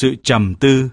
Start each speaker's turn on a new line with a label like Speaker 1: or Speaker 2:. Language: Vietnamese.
Speaker 1: sự trầm tư.